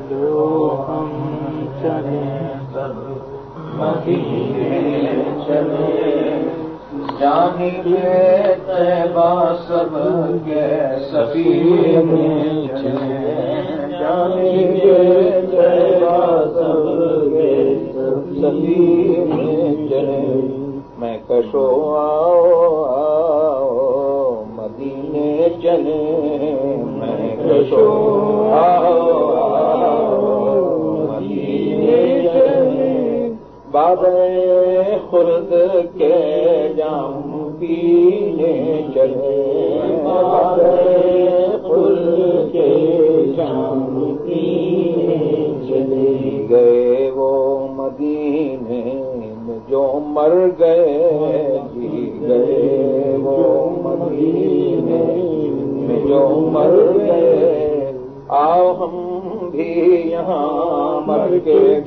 چلو ہم چلے مدینے چلے جانی کے تیبا سب کے سفیر میں چلے جانی کے تیبا سب کے سفیر میں چلے میں کشو آؤ آؤ، مدینے چلے میں کشو آؤ باد خرد کے جام پینے چلے باد خرد کے جام پینے چلے گئے وہ مدینے میں جو مر گئے۔ جی گئے وہ مدینے میں جو مر گئے۔ آؤ ہم بھی یہاں مر کے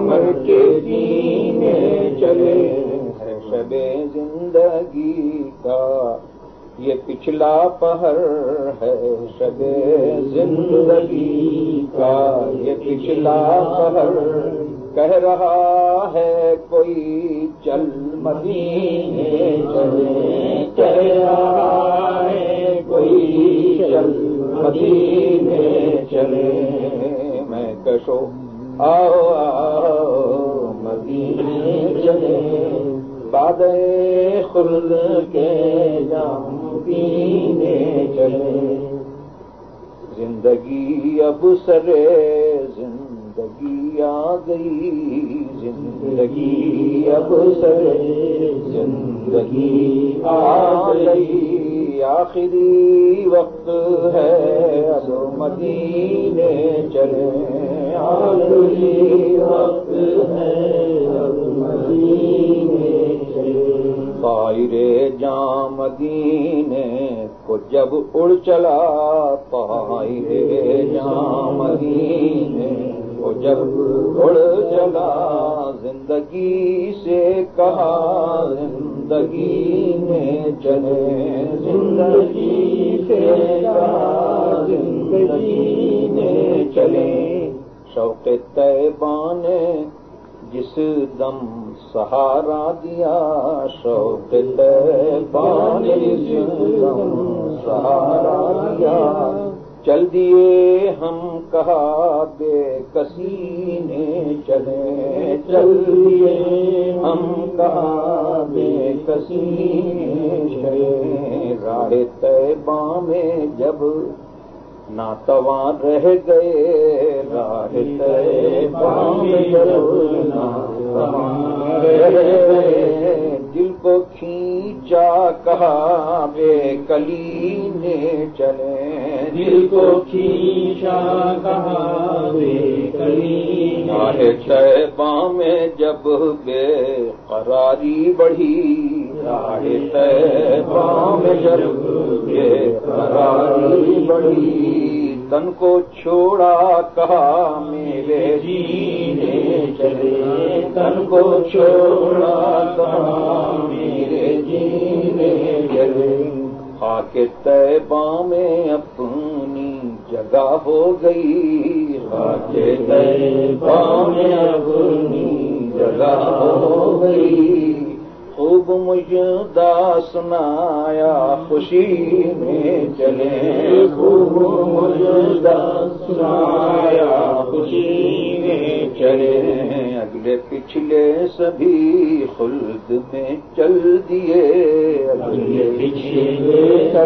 مر کے جینے چلے ہے شب زندگی کا یہ پچھلا پہر ہے۔ شب زندگی کا یہ پچھلا پہر کہہ رہا ہے۔ کوئی چل مدینے چلے۔ مدینے چلے۔ میں کشو آؤ آؤ، مدینے چلے۔ باد خلد کے جام پینے چلے۔ زندگی اب سرے، زندگی آ گئی۔ زندگی اب سرے، زندگی آ گئی۔ آخری وقت ہے، اب مدینے چلے۔ آخری وقت ہے، اب مدینے پائرے جام مدینے کو جب اڑ چلا پائرے جام مدینے کو جب اڑ چلا۔ زندگی سے کہا زندگی میں چلے، زندگی سے زندگی میں چلے۔ شوق طیبان جس دم سہارا دیا۔ شوق طیبان جس دم سہارا دیا۔ چل دیے ہم کہا، بے کسی نے چلے۔ چل دیے ہم کہا کسی راہ طیبہ میں جب ناتواں رہ گئے، راہ طیبہ میں جب ناتواں رہ گئے دل کو کھینچا کہا کلی نے چلے۔ دل کو کھینچا کہا کلی راہ طیبہ میں جب بے قراری بڑھی۔ راہ طیبہ میں جب بے قراری بڑھی۔ تن کو چھوڑا کہا میرے جینے چلے۔ تن کو چھوڑا کہا خاک طیبہ میں اپنی جگہ ہو گئی۔ خاک طیبہ میں اپنی جگہ ہو گئی۔ خوب مجدہ سنایا، خوشی میں چلے۔ خوب مجدہ سنایا، خوشی میں چلے۔ اگلے پچھلے سبھی خلد میں چل دیے۔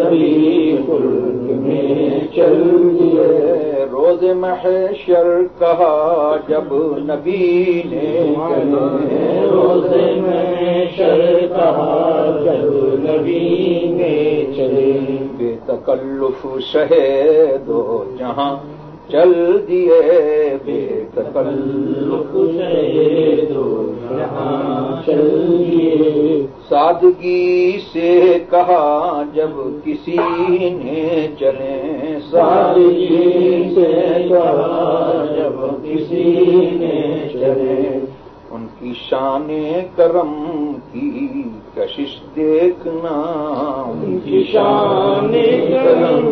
اگلے پچھلے میں چل دیے روز محشر کہا جب نبی نے روز محشر کہا جب نبی نے چلے۔ بے تکلف شہید و جہاں چل دیے۔ بے سادگی سے کہا جب کسی نے چلے سادگی سے کہا جب کسی نے چلے ان کی شان کرم کی کشش دیکھنا شان کرم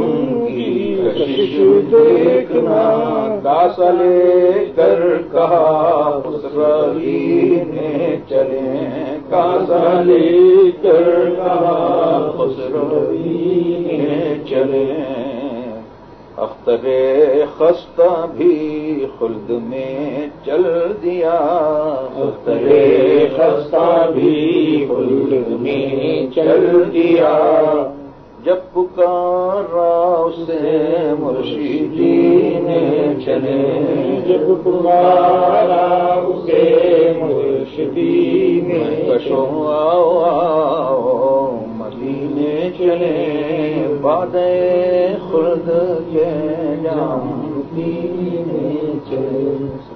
کی کشش دیکھنا۔ کاسا لے کر کہا خسروی نے چلے کاسا لے کر کہا خسروی نے چلے اختر خستہ بھی خلد میں چل دیا۔ اختر خستہ بھی خلد میں چل دیا۔ جب پکارا اسے مرشیدی نے چلے۔ جب پکارا اسے مرشدی نے کشو آؤ آؤ مدینے چلے۔ باد خرد کے جام دین چلے